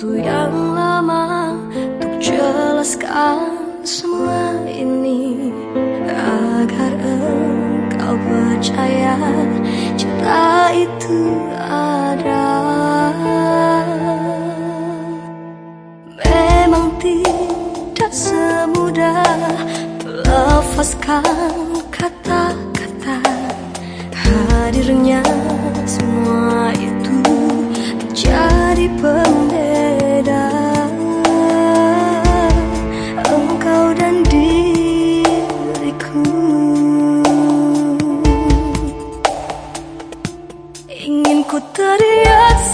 waktu yang lama Untuk jelaskan semua ini Agar engkau percaya Cinta itu ada. Memang tidak semudah Melepaskan kata-kata Hadirnya.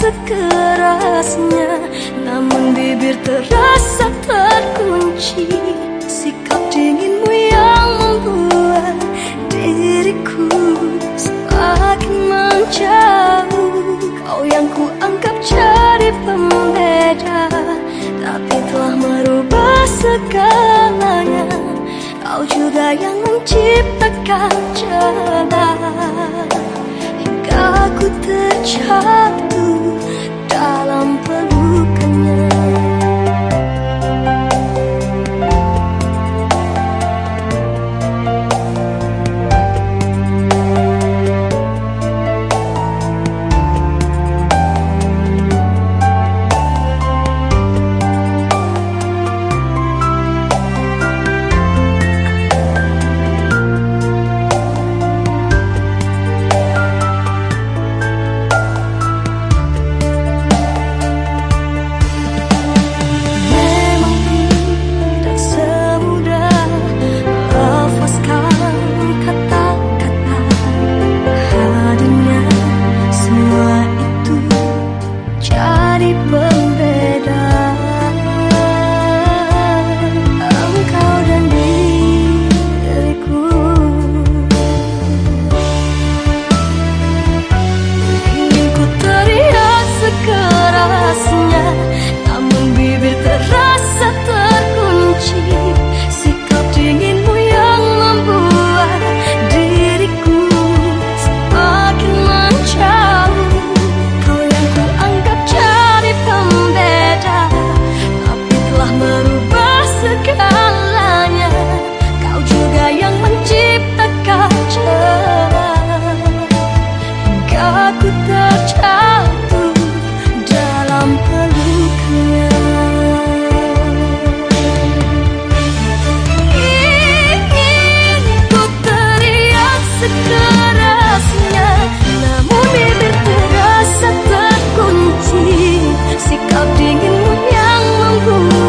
Sekerasnya Namun bibir terasa terkunci. Sikap dinginmu yang membuat diriku semakin menjauh. Kau yang ku anggap jadi pembeda Tapi telah merubah segalanya. Kau juga yang menciptakan celah aku tercapai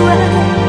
问